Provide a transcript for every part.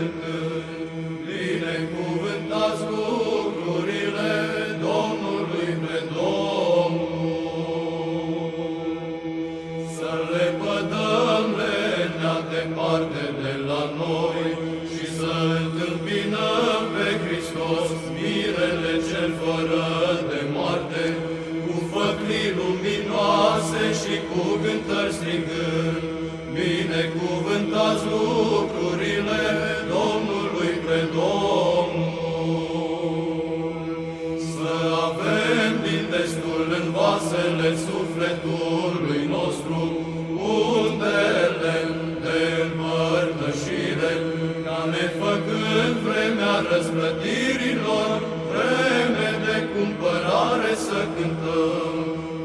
cântând. Binecuvântați lucrurile Domnului pe Domnul. Să le pădăm lenea departe de la noi și să întâmpinăm pe Hristos, mirele cel fără de moarte, cu făclii luminoase și cu cântări strigând. Binecuvântați vasele sufletului nostru undele de împărtășire, ca ne făcând vremea răsplătirilor, vreme de cumpărare să cântăm.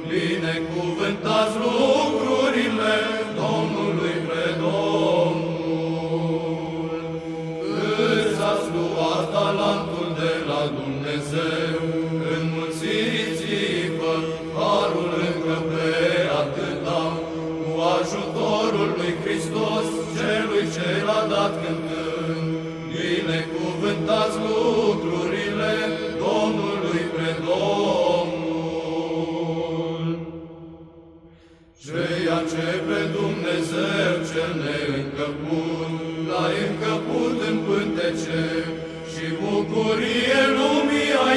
Binecuvântați lucrurile ajutorul lui Hristos, celui ce l-a dat cântând. Binecuvântați lucrurile Domnului pre Domnul. Ceea ce pe Dumnezeu cel neîncăput, l-ai încăput în pântece și bucurie lumii ai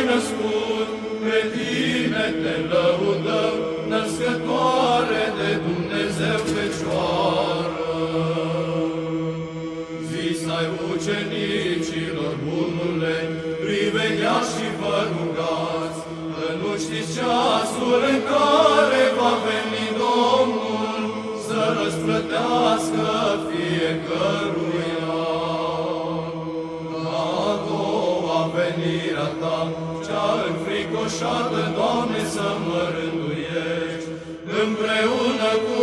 bisericilor bunule, privegheați și vă rugați, că nu știți ceasul în care va veni Domnul să răsplătească fiecăruia. La a doua venirea ta, cea înfricoșată, Doamne, să mă rânduiești, împreună cu